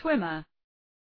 swimmer.